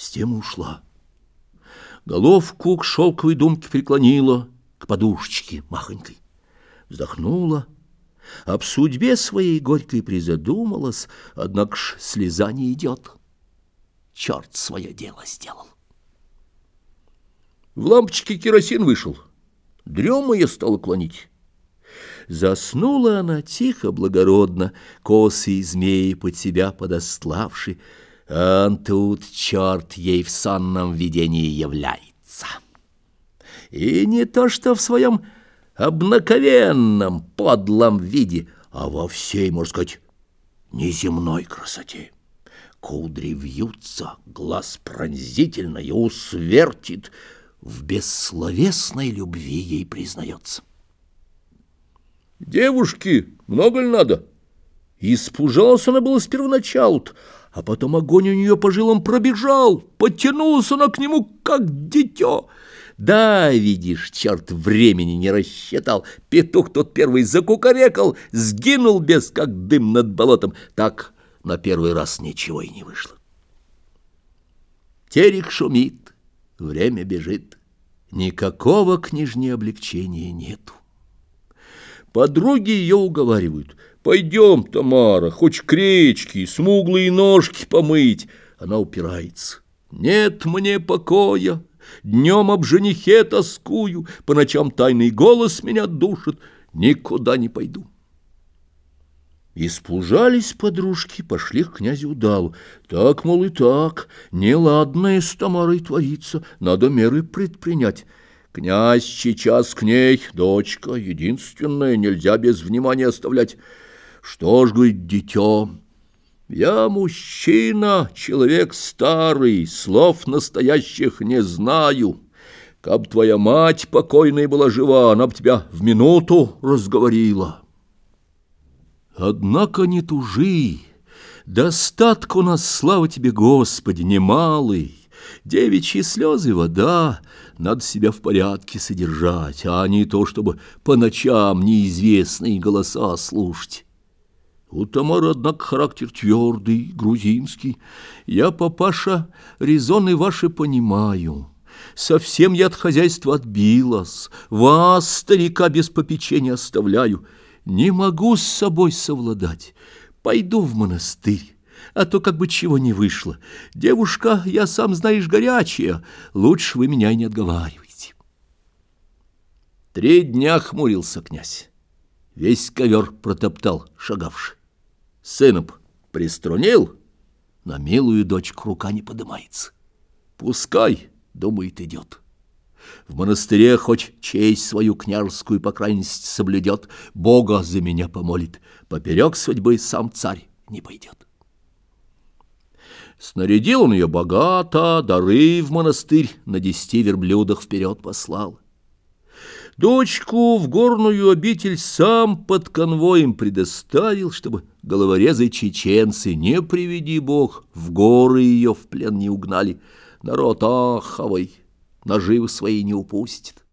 С тем ушла. Головку к шелковой думке преклонила, к подушечке махонькой. Вздохнула, об судьбе своей горькой призадумалась, однако ж слеза не идет. Черт свое дело сделал. В лампочке керосин вышел. Дрема я стала клонить. Заснула она тихо, благородно, косы и змеи под себя подославши, а тут черт ей в сонном видении является. И не то что в своем обнаковенном подлом виде, а во всей, можно сказать, неземной красоте. Кудри вьются, глаз пронзительно и усвертит, в бессловесной любви ей признается. Девушки, много ли надо? Испужалась она была с первоначалу а потом огонь у нее по жилам пробежал, подтянулась она к нему, как дитё. Да, видишь, черт времени не рассчитал, петух тот первый закукарекал, сгинул без, как дым над болотом. Так на первый раз ничего и не вышло. Терек шумит, время бежит, никакого княжне облегчения нету. Подруги ее уговаривают. «Пойдем, Тамара, хоть к речке, смуглые ножки помыть». Она упирается. «Нет мне покоя, днем об женихе тоскую, по ночам тайный голос меня душит, никуда не пойду». Испужались подружки, пошли к князю Удалу. Так, мол, и так, неладное с Тамарой творится, надо меры предпринять. Князь сейчас к ней, дочка, единственная, нельзя без внимания оставлять. Что ж, говорит, дитё, я мужчина, человек старый, слов настоящих не знаю. Как твоя мать покойная была жива, она б тебя в минуту разговорила. Однако не тужи, достаток у нас, слава тебе, Господи, немалый. Девичьи слезы — вода, надо себя в порядке содержать, а не то, чтобы по ночам неизвестные голоса слушать. У Тамары, однако, характер твердый, грузинский. Я, папаша, резоны ваши понимаю. Совсем я от хозяйства отбилась, вас, старика, без попечения оставляю. Не могу с собой совладать, пойду в монастырь а то как бы чего не вышло. Девушка, я сам, знаешь, горячая, лучше вы меня и не отговаривайте. Три дня хмурился князь, весь ковер протоптал, шагавший. Сына приструнил, на милую дочку рука не подымается. Пускай, думает, идет. В монастыре хоть честь свою княжескую по крайности соблюдет, Бога за меня помолит, поперек судьбы сам царь не пойдет. Снарядил он ее богато, дары в монастырь на десяти верблюдах вперед послал. Дочку в горную обитель сам под конвоем предоставил, чтобы головорезы чеченцы, не приведи бог, в горы ее в плен не угнали. Народ аховый, наживы свои не упустит.